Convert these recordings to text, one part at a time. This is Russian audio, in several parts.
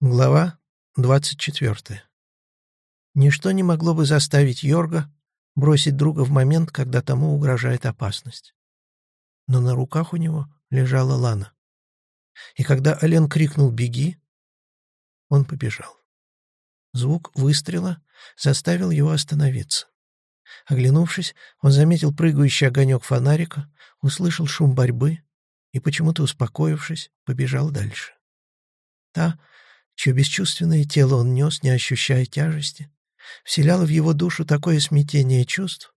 Глава 24. Ничто не могло бы заставить Йорга бросить друга в момент, когда тому угрожает опасность. Но на руках у него лежала Лана. И когда Ален крикнул «Беги!», он побежал. Звук выстрела заставил его остановиться. Оглянувшись, он заметил прыгающий огонек фонарика, услышал шум борьбы и, почему-то успокоившись, побежал дальше. Та, чье бесчувственное тело он нес, не ощущая тяжести, вселяло в его душу такое смятение чувств,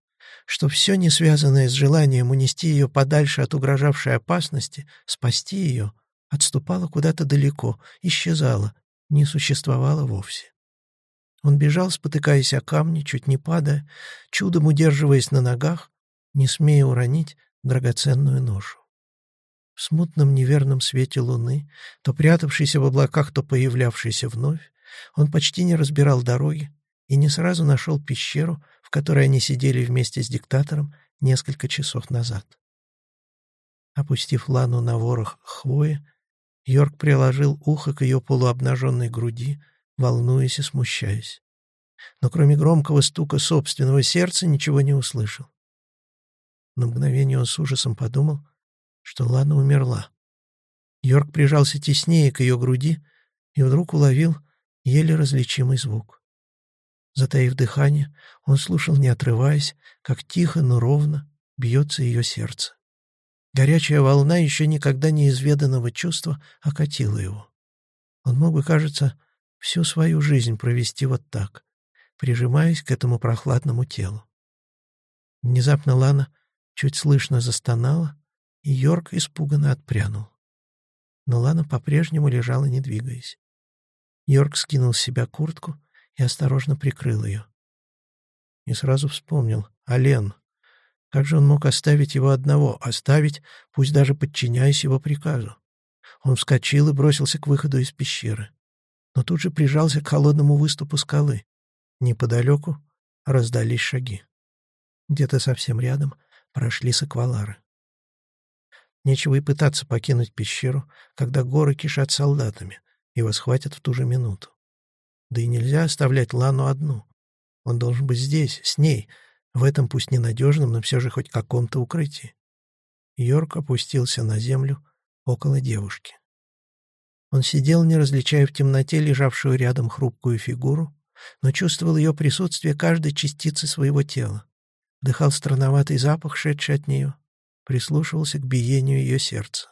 что все не связанное с желанием унести ее подальше от угрожавшей опасности, спасти ее, отступало куда-то далеко, исчезало, не существовало вовсе. Он бежал, спотыкаясь о камни, чуть не падая, чудом удерживаясь на ногах, не смея уронить драгоценную ношу. В смутном неверном свете луны, то прятавшийся в облаках, то появлявшийся вновь, он почти не разбирал дороги и не сразу нашел пещеру, в которой они сидели вместе с диктатором несколько часов назад. Опустив лану на ворох хвои, Йорк приложил ухо к ее полуобнаженной груди, волнуясь и смущаясь. Но кроме громкого стука собственного сердца ничего не услышал. На мгновение он с ужасом подумал, что Лана умерла. Йорк прижался теснее к ее груди и вдруг уловил еле различимый звук. Затаив дыхание, он слушал, не отрываясь, как тихо, но ровно бьется ее сердце. Горячая волна еще никогда неизведанного чувства окатила его. Он мог бы, кажется, всю свою жизнь провести вот так, прижимаясь к этому прохладному телу. Внезапно Лана чуть слышно застонала, Йорк испуганно отпрянул. Но Лана по-прежнему лежала, не двигаясь. Йорк скинул с себя куртку и осторожно прикрыл ее. И сразу вспомнил. Ален. Как же он мог оставить его одного? Оставить, пусть даже подчиняясь его приказу. Он вскочил и бросился к выходу из пещеры. Но тут же прижался к холодному выступу скалы. Неподалеку раздались шаги. Где-то совсем рядом прошли саквалары. Нечего и пытаться покинуть пещеру, когда горы кишат солдатами, и вас хватит в ту же минуту. Да и нельзя оставлять Лану одну. Он должен быть здесь, с ней, в этом пусть ненадежном, но все же хоть каком-то укрытии. Йорк опустился на землю около девушки. Он сидел, не различая в темноте лежавшую рядом хрупкую фигуру, но чувствовал ее присутствие каждой частицы своего тела. Дыхал странноватый запах, шедший от нее прислушивался к биению ее сердца.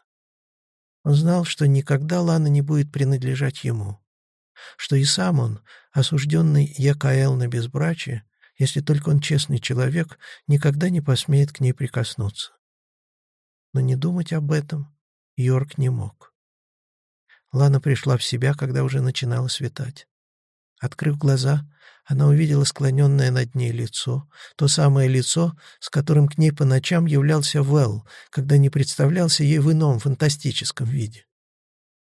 Он знал, что никогда Лана не будет принадлежать ему, что и сам он, осужденный Якаэл на безбрачие, если только он честный человек, никогда не посмеет к ней прикоснуться. Но не думать об этом Йорк не мог. Лана пришла в себя, когда уже начинало светать. Открыв глаза, она увидела склоненное над ней лицо, то самое лицо, с которым к ней по ночам являлся Вэл, когда не представлялся ей в ином фантастическом виде.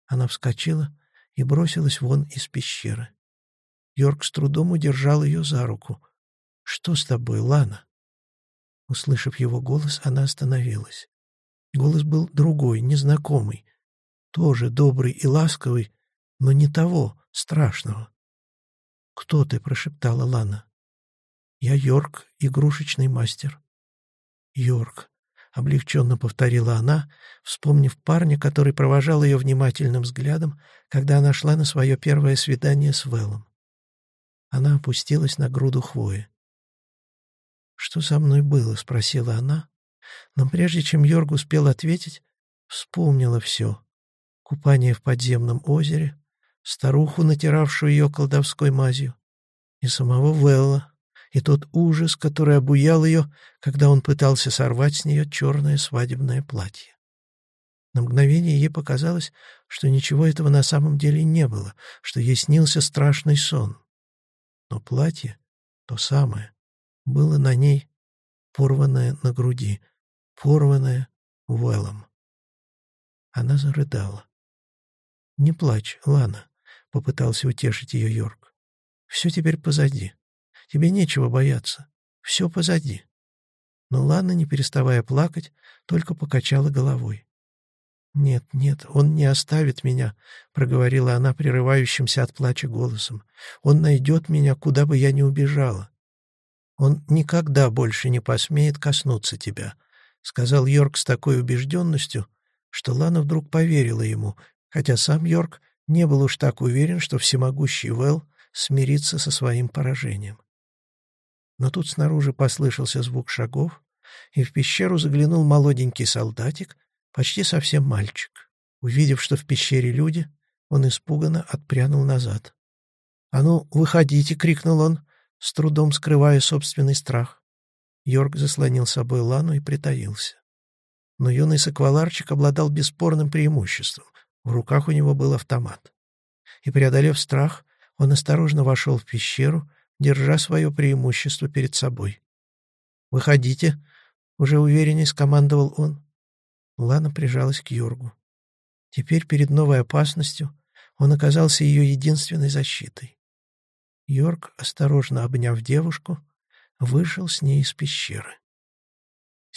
Она вскочила и бросилась вон из пещеры. Йорк с трудом удержал ее за руку. «Что с тобой, Лана?» Услышав его голос, она остановилась. Голос был другой, незнакомый, тоже добрый и ласковый, но не того, страшного. «Кто ты?» — прошептала Лана. «Я Йорк, игрушечный мастер». «Йорк», — облегченно повторила она, вспомнив парня, который провожал ее внимательным взглядом, когда она шла на свое первое свидание с Вэллом. Она опустилась на груду хвои. «Что со мной было?» — спросила она, но прежде чем Йорг успел ответить, вспомнила все. Купание в подземном озере, старуху, натиравшую ее колдовской мазью, и самого Велла, и тот ужас, который обуял ее, когда он пытался сорвать с нее черное свадебное платье. На мгновение ей показалось, что ничего этого на самом деле не было, что ей снился страшный сон. Но платье, то самое, было на ней порванное на груди, порванное Уэллом. Она зарыдала. «Не плачь, Лана», — попытался утешить ее Йорк. «Все теперь позади. Тебе нечего бояться. Все позади». Но Лана, не переставая плакать, только покачала головой. «Нет, нет, он не оставит меня», — проговорила она прерывающимся от плача голосом. «Он найдет меня, куда бы я ни убежала». «Он никогда больше не посмеет коснуться тебя», — сказал Йорк с такой убежденностью, что Лана вдруг поверила ему, хотя сам Йорк не был уж так уверен, что всемогущий Вэл смирится со своим поражением. Но тут снаружи послышался звук шагов, и в пещеру заглянул молоденький солдатик, почти совсем мальчик. Увидев, что в пещере люди, он испуганно отпрянул назад. «А ну, выходите!» — крикнул он, с трудом скрывая собственный страх. Йорк заслонил собой Лану и притаился. Но юный сакваларчик обладал бесспорным преимуществом. В руках у него был автомат. И, преодолев страх, он осторожно вошел в пещеру, держа свое преимущество перед собой. «Выходите!» — уже увереннее скомандовал он. Лана прижалась к Йоргу. Теперь перед новой опасностью он оказался ее единственной защитой. Йорк, осторожно обняв девушку, вышел с ней из пещеры.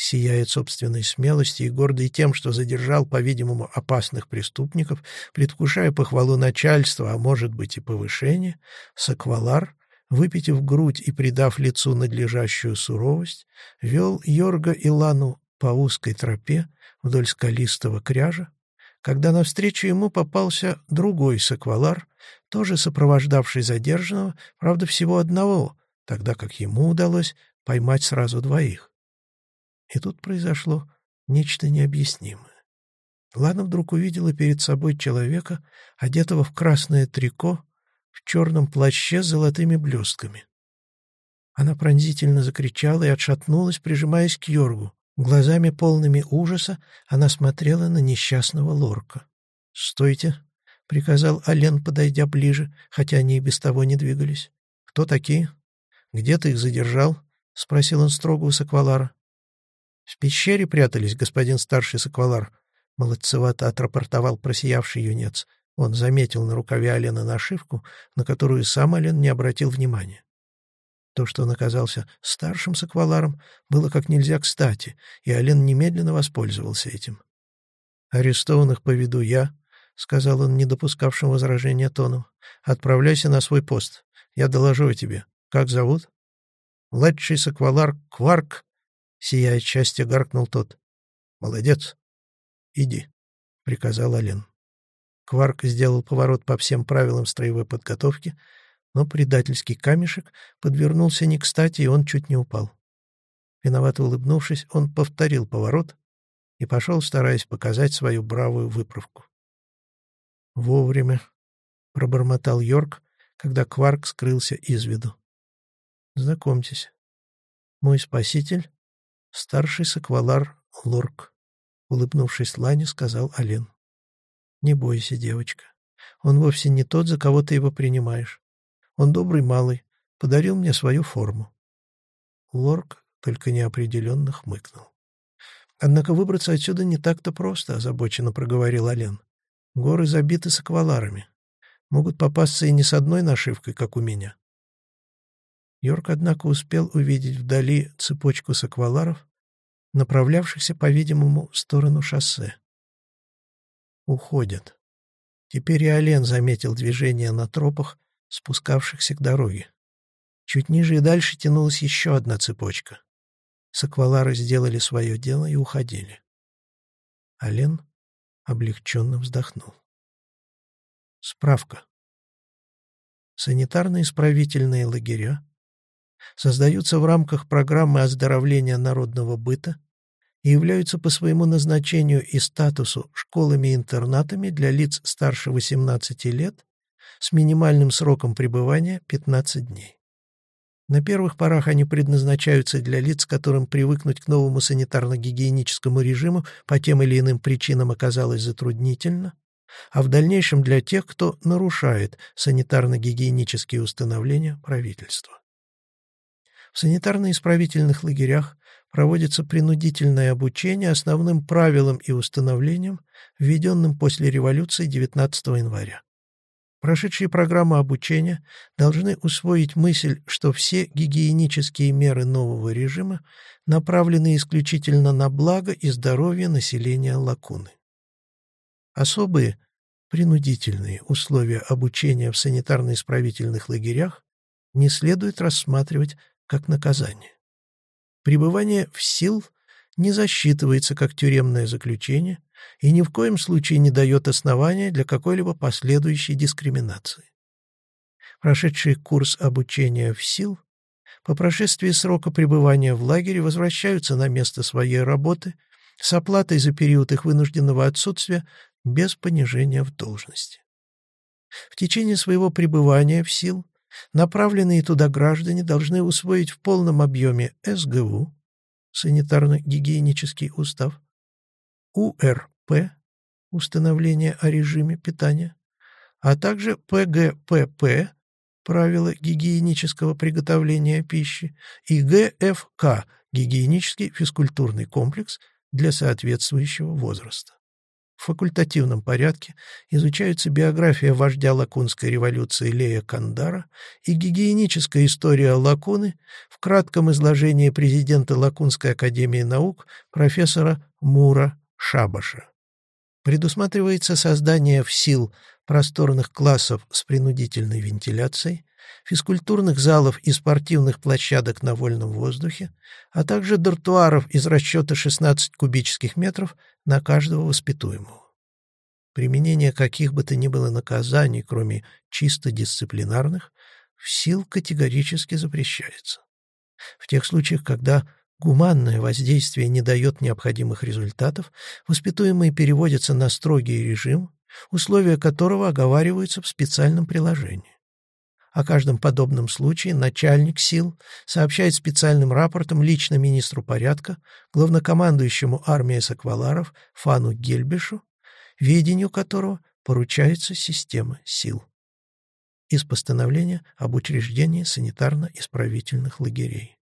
Сияя собственной смелостью и гордый тем, что задержал, по-видимому, опасных преступников, предвкушая похвалу начальства, а может быть и повышение, Саквалар выпитив грудь и придав лицу надлежащую суровость, вел Йорга и Лану по узкой тропе вдоль скалистого кряжа, когда навстречу ему попался другой саквалар, тоже сопровождавший задержанного, правда, всего одного, тогда как ему удалось поймать сразу двоих. И тут произошло нечто необъяснимое. Лана вдруг увидела перед собой человека, одетого в красное трико в черном плаще с золотыми блестками. Она пронзительно закричала и отшатнулась, прижимаясь к Йоргу. Глазами полными ужаса она смотрела на несчастного лорка. «Стойте!» — приказал Ален, подойдя ближе, хотя они и без того не двигались. «Кто такие? Где ты их задержал?» — спросил он строго у Саквалара. «В пещере прятались, господин старший Саквалар», — молодцевато отрапортовал просиявший юнец. Он заметил на рукаве Алена нашивку, на которую сам Ален не обратил внимания. То, что он оказался старшим сакваларом, было как нельзя кстати, и Ален немедленно воспользовался этим. «Арестованных поведу я», — сказал он, не допускавшим возражения тоном. «Отправляйся на свой пост. Я доложу о тебе. Как зовут?» «Младший саквалар Кварк», — сияя счастье, гаркнул тот. «Молодец. Иди», — приказал Ален. Кварк сделал поворот по всем правилам строевой подготовки, но предательский камешек подвернулся не кстати, и он чуть не упал. Виновато улыбнувшись, он повторил поворот и пошел, стараясь показать свою бравую выправку. «Вовремя», — пробормотал Йорк, когда Кварк скрылся из виду. «Знакомьтесь, мой спаситель — старший саквалар Лорк», — улыбнувшись Лане, сказал Ален. Не бойся, девочка. Он вовсе не тот, за кого ты его принимаешь. Он добрый малый, подарил мне свою форму. Лорк только неопределенно хмыкнул. Однако выбраться отсюда не так-то просто, озабоченно проговорил Ален. Горы забиты сакваларами. Могут попасться и не с одной нашивкой, как у меня. Йорк, однако, успел увидеть вдали цепочку сакваларов, направлявшихся, по-видимому, в сторону шоссе уходят. Теперь и Олен заметил движение на тропах, спускавшихся к дороге. Чуть ниже и дальше тянулась еще одна цепочка. Саквалары сделали свое дело и уходили. Олен облегченно вздохнул. Справка. Санитарно-исправительные лагеря создаются в рамках программы оздоровления народного быта и являются по своему назначению и статусу школами-интернатами для лиц старше 18 лет с минимальным сроком пребывания 15 дней. На первых порах они предназначаются для лиц, которым привыкнуть к новому санитарно-гигиеническому режиму по тем или иным причинам оказалось затруднительно, а в дальнейшем для тех, кто нарушает санитарно-гигиенические установления правительства. В санитарно-исправительных лагерях проводится принудительное обучение основным правилам и установлениям, введенным после революции 19 января. Прошедшие программы обучения должны усвоить мысль, что все гигиенические меры нового режима направлены исключительно на благо и здоровье населения Лакуны. Особые принудительные условия обучения в санитарно-исправительных лагерях не следует рассматривать как наказание. Пребывание в сил не засчитывается как тюремное заключение и ни в коем случае не дает основания для какой-либо последующей дискриминации. Прошедший курс обучения в сил по прошествии срока пребывания в лагере возвращаются на место своей работы с оплатой за период их вынужденного отсутствия без понижения в должности. В течение своего пребывания в сил направленные туда граждане должны усвоить в полном объеме СГУ, санитарно-гигиенический устав, УРП, установление о режиме питания, а также ПГПП, правила гигиенического приготовления пищи, и ГФК, гигиенический физкультурный комплекс для соответствующего возраста. В факультативном порядке изучаются биография вождя Лакунской революции Лея Кандара и гигиеническая история Лакуны в кратком изложении президента Лакунской академии наук профессора Мура Шабаша. Предусматривается создание в сил просторных классов с принудительной вентиляцией, физкультурных залов и спортивных площадок на вольном воздухе, а также дартуаров из расчета 16 кубических метров на каждого воспитуемого. Применение каких бы то ни было наказаний, кроме чисто дисциплинарных, в сил категорически запрещается. В тех случаях, когда гуманное воздействие не дает необходимых результатов, воспитуемые переводятся на строгий режим, условия которого оговариваются в специальном приложении. О каждом подобном случае начальник сил сообщает специальным рапортом лично министру порядка, главнокомандующему армии Сакваларов Фану Гельбишу, видению которого поручается система сил. Из постановления об учреждении санитарно-исправительных лагерей.